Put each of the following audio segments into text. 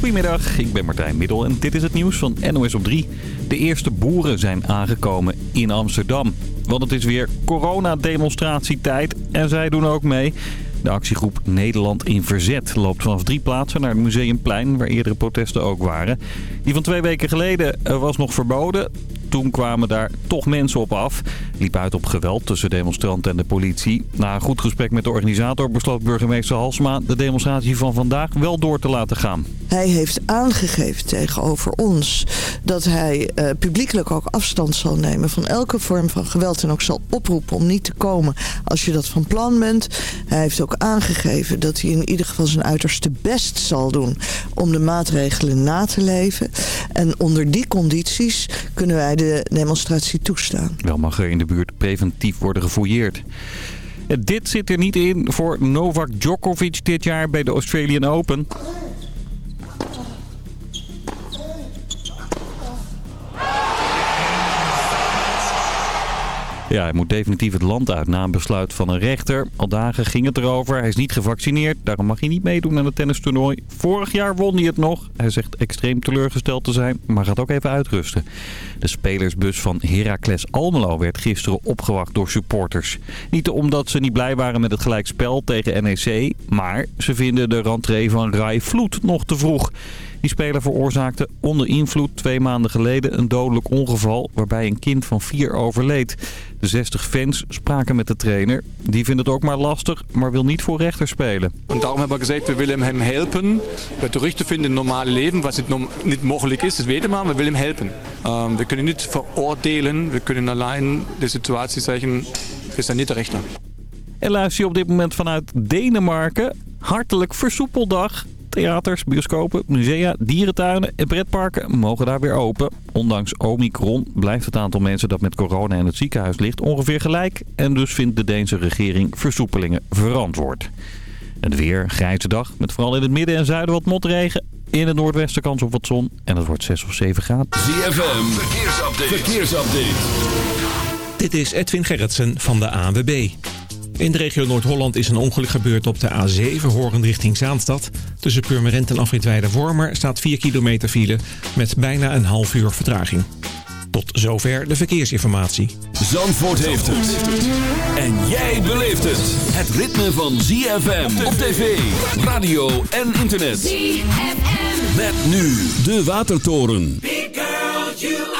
Goedemiddag, ik ben Martijn Middel en dit is het nieuws van NOS op 3. De eerste boeren zijn aangekomen in Amsterdam. Want het is weer coronademonstratietijd en zij doen ook mee. De actiegroep Nederland in Verzet loopt vanaf drie plaatsen naar het Museumplein... waar eerdere protesten ook waren. Die van twee weken geleden was nog verboden. Toen kwamen daar toch mensen op af. Liep uit op geweld tussen demonstranten en de politie. Na een goed gesprek met de organisator besloot burgemeester Halsma de demonstratie van vandaag wel door te laten gaan. Hij heeft aangegeven tegenover ons dat hij uh, publiekelijk ook afstand zal nemen van elke vorm van geweld. En ook zal oproepen om niet te komen als je dat van plan bent. Hij heeft ook aangegeven dat hij in ieder geval zijn uiterste best zal doen om de maatregelen na te leven. En onder die condities kunnen wij de demonstratie toestaan. Wel mag er in de buurt preventief worden gefouilleerd. Dit zit er niet in voor Novak Djokovic dit jaar bij de Australian Open. Ja, hij moet definitief het land uit na een besluit van een rechter. Al dagen ging het erover. Hij is niet gevaccineerd, daarom mag hij niet meedoen aan het tennistoernooi. Vorig jaar won hij het nog. Hij zegt extreem teleurgesteld te zijn, maar gaat ook even uitrusten. De spelersbus van Heracles Almelo werd gisteren opgewacht door supporters. Niet omdat ze niet blij waren met het gelijkspel tegen NEC, maar ze vinden de rentree van Rai Vloed nog te vroeg. Die speler veroorzaakte onder invloed twee maanden geleden een dodelijk ongeval waarbij een kind van vier overleed. De 60 fans spraken met de trainer. Die vindt het ook maar lastig, maar wil niet voor rechter spelen. En daarom hebben we gezegd, we willen hem helpen. Weer terug te vinden in het normale leven, wat niet mogelijk is, dat weten we, maar we willen hem helpen. Um, we kunnen niet veroordelen, we kunnen alleen de situatie zeggen, we zijn niet de rechter. En luister je op dit moment vanuit Denemarken. Hartelijk versoepeldag. Theaters, bioscopen, musea, dierentuinen en pretparken mogen daar weer open. Ondanks Omicron blijft het aantal mensen dat met corona in het ziekenhuis ligt ongeveer gelijk. En dus vindt de Deense regering versoepelingen verantwoord. Het weer, grijze dag, met vooral in het midden en zuiden wat motregen. In het noordwesten kans op wat zon en het wordt 6 of 7 graden. ZFM, verkeersupdate. verkeersupdate. Dit is Edwin Gerritsen van de ANWB. In de regio Noord-Holland is een ongeluk gebeurd op de A7 horend richting Zaanstad. Tussen Purmerend en Afritweide-Wormer staat 4 kilometer file met bijna een half uur vertraging. Tot zover de verkeersinformatie. Zandvoort heeft het. En jij beleeft het. Het ritme van ZFM op tv, radio en internet. ZFM. Met nu de Watertoren. Big girl, you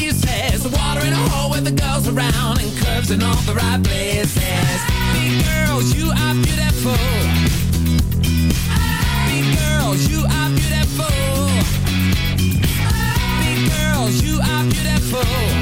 braces Water in a hole with the girls around And curves in all the right places. Big girls, you are beautiful. Big girls, you are beautiful. Big girls, you are beautiful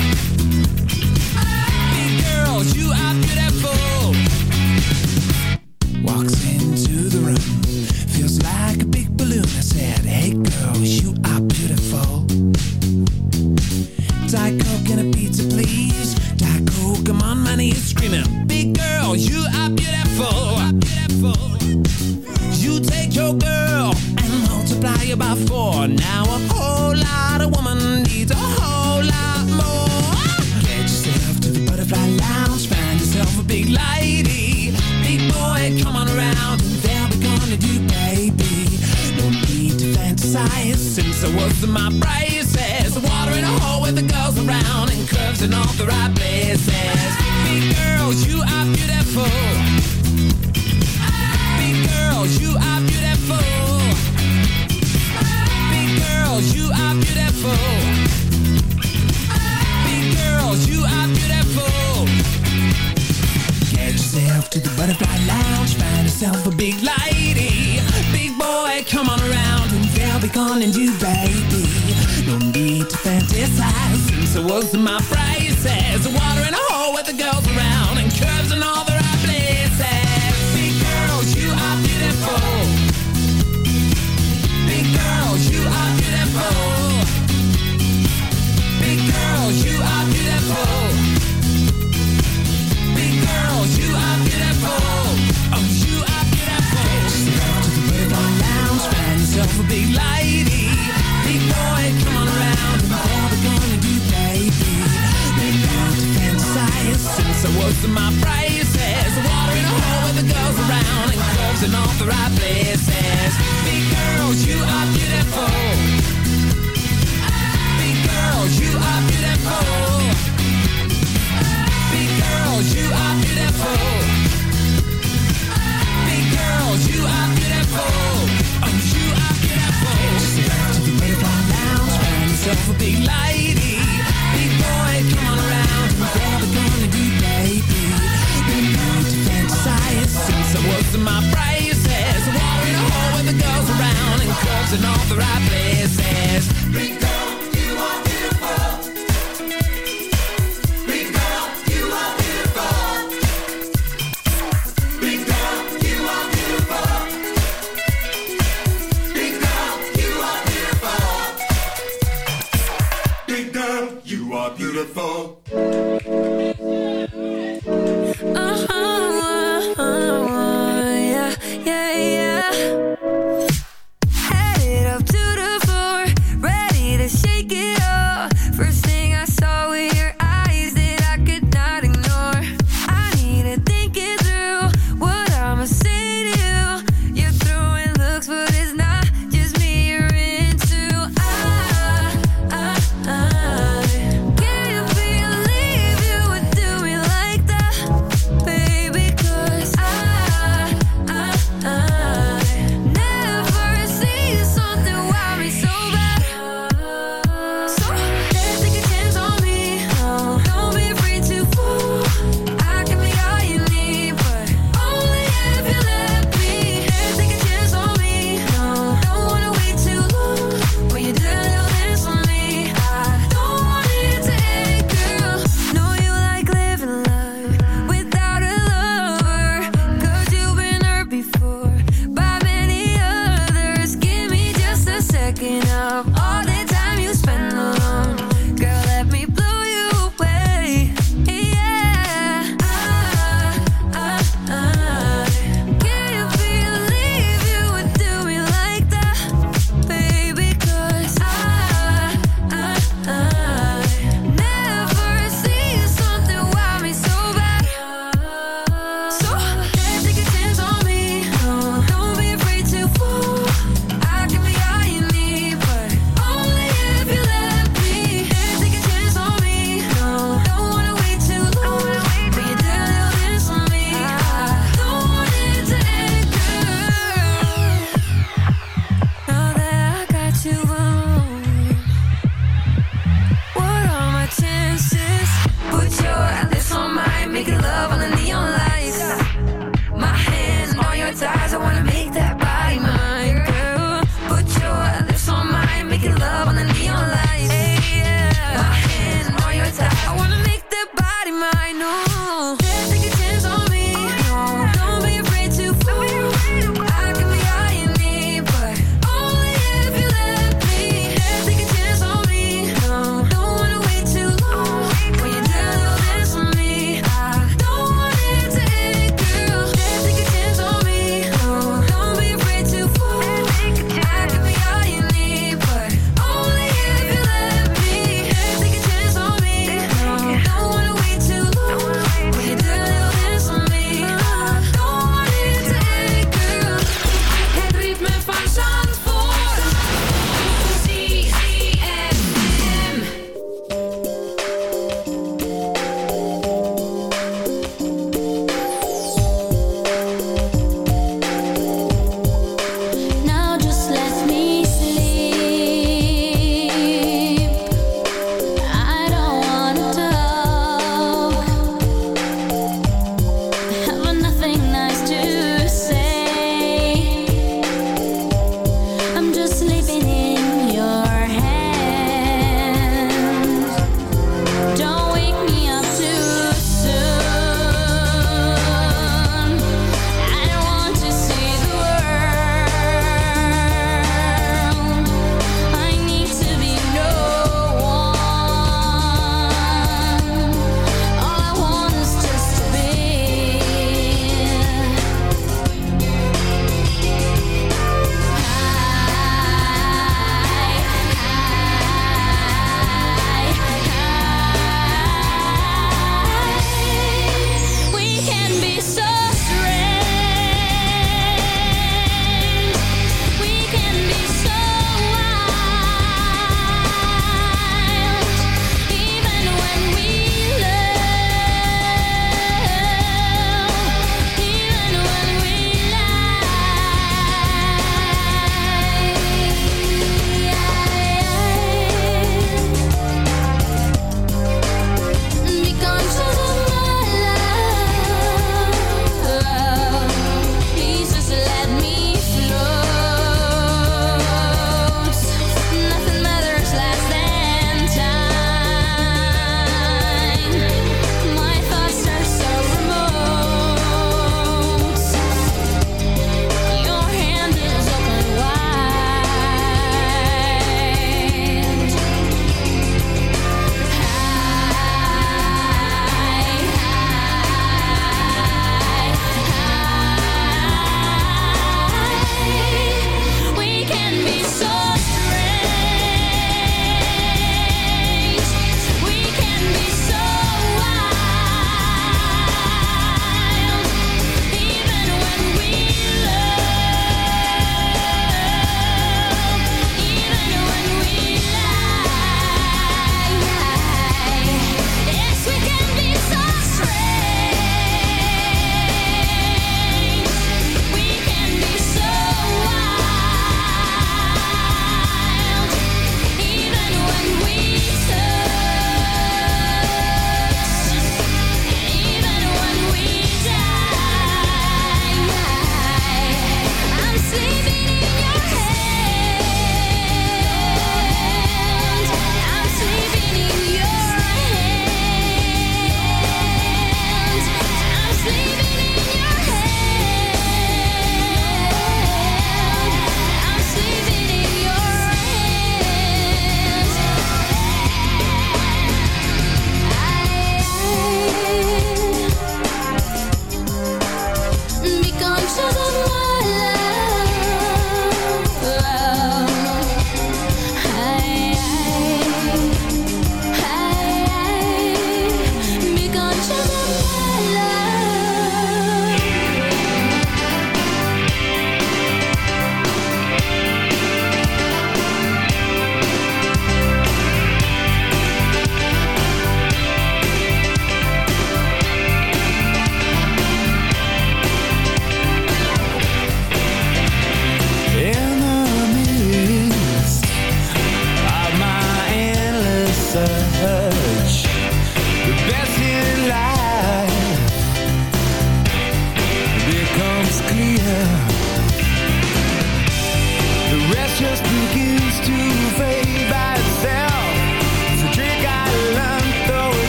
since I was my braces. Water in a hole with the girls around and curves in all the right places. My prices. My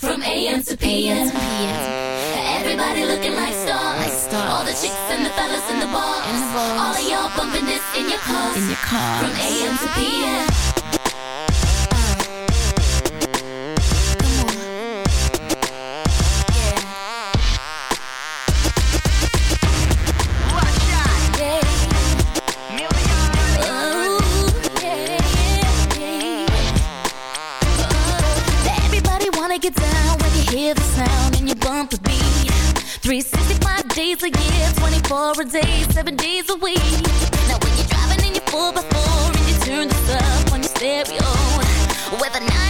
From AM to PM. Everybody looking like stars. All the chicks and the fellas in the bars. All of y'all bumping this in your cars. From AM to PM. for a day, seven days a week. Now when you're driving in your four by four and you turn this up on your stereo, whether not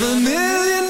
Drive a million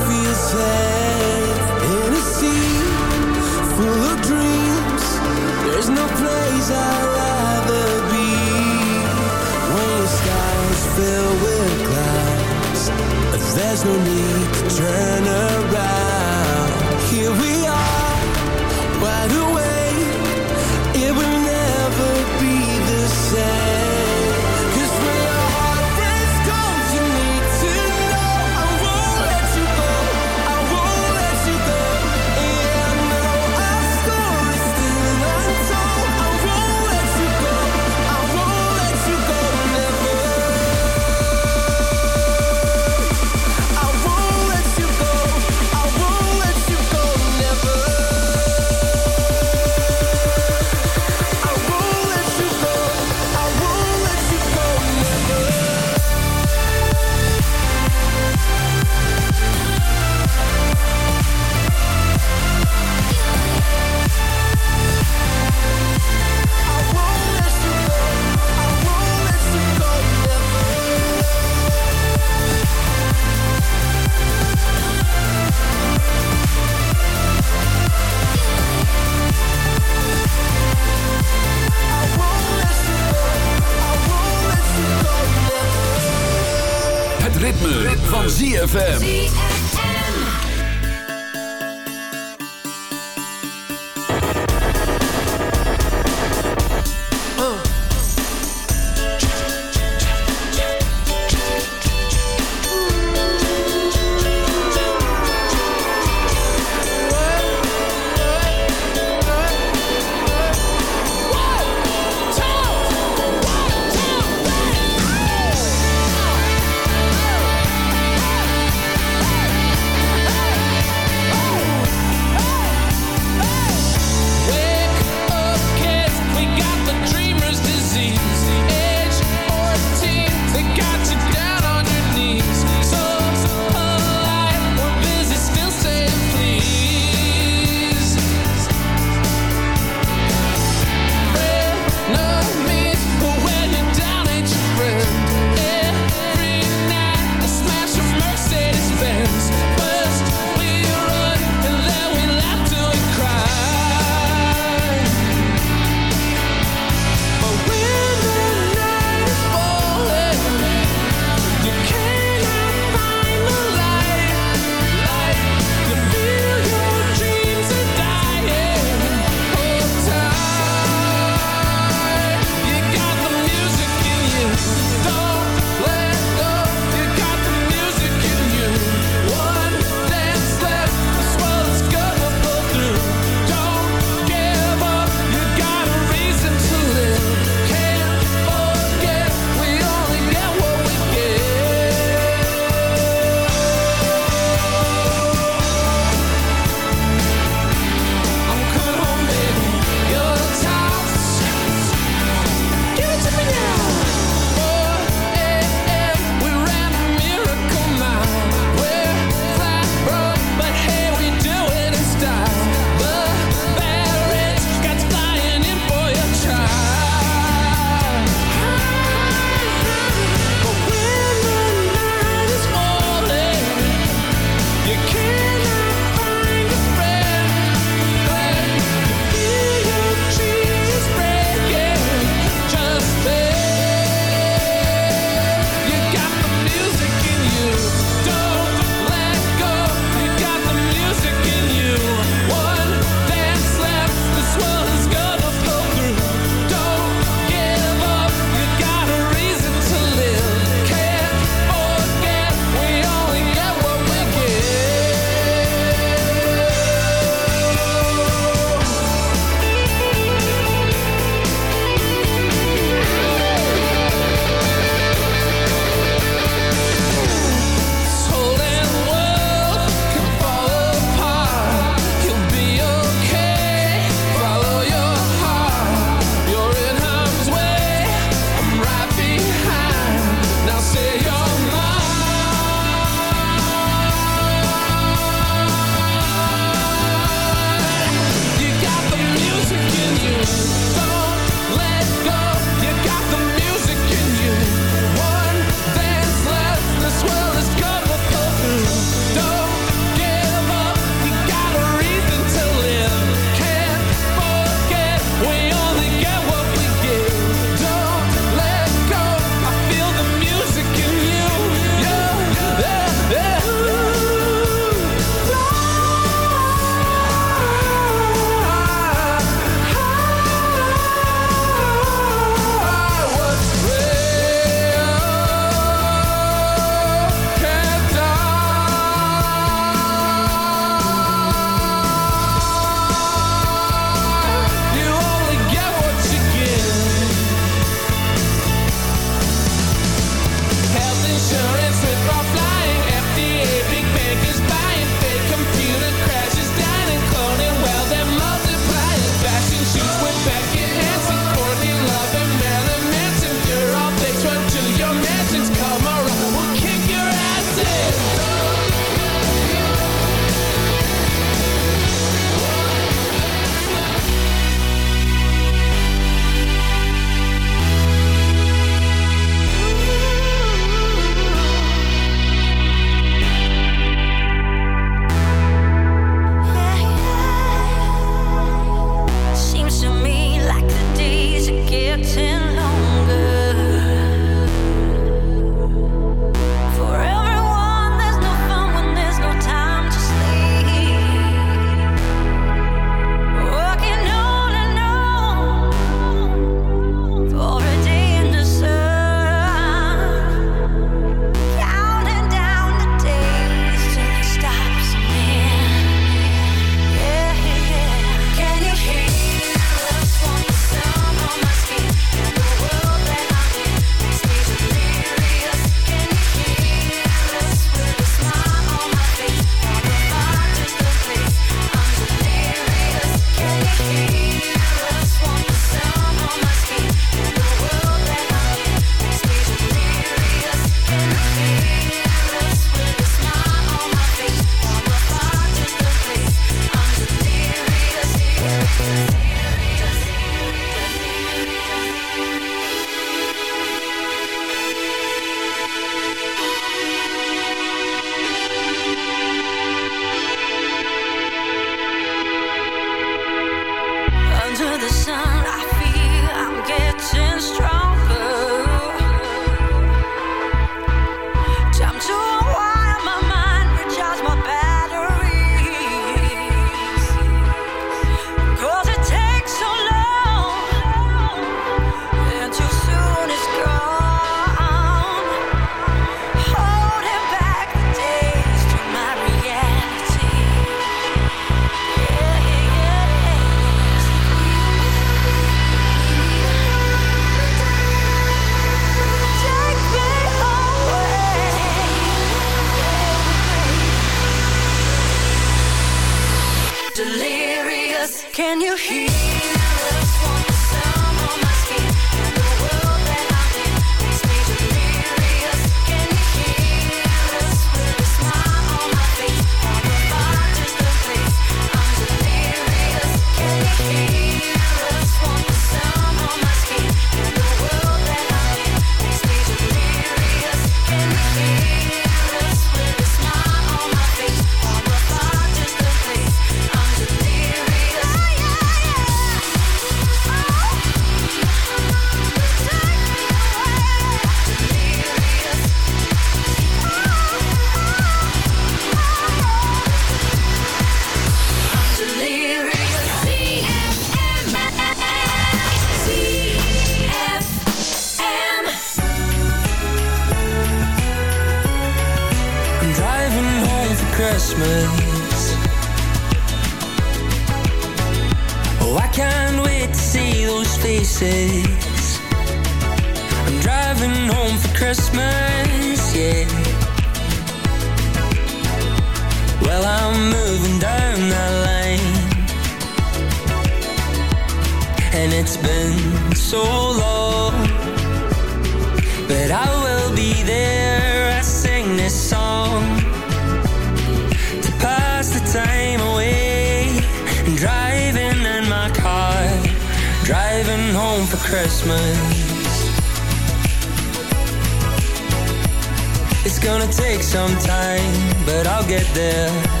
It's gonna take some time, but I'll get there.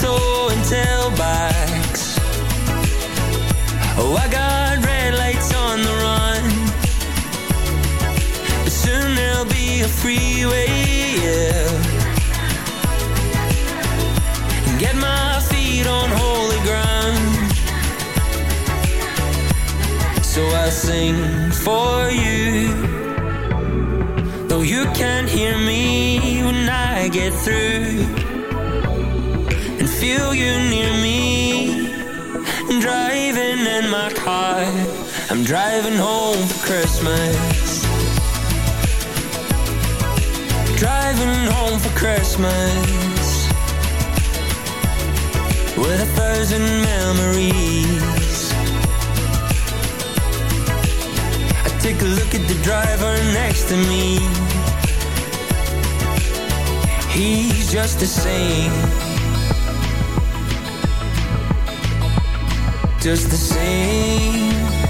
Toe and tailbacks. Oh, I got red lights on the run. But soon there'll be a freeway, yeah. Get my feet on holy ground. So I'll sing for you. Though you can't hear me when I get through. Feel you near me. Driving in my car, I'm driving home for Christmas. Driving home for Christmas with a thousand memories. I take a look at the driver next to me. He's just the same. Just the same.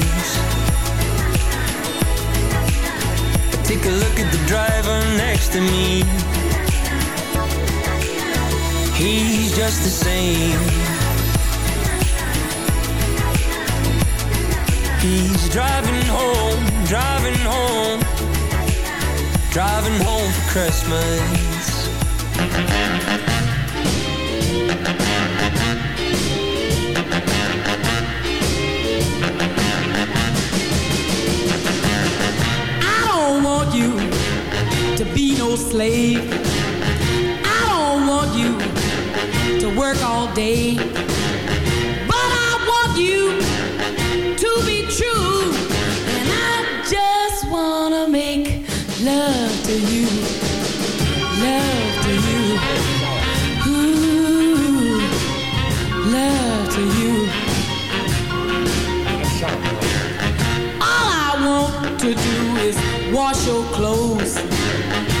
take a look at the driver next to me. He's just the same. He's driving home, driving home Driving home for Christmas. be no slave. I don't want you to work all day. to do is wash your clothes.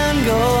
Oh.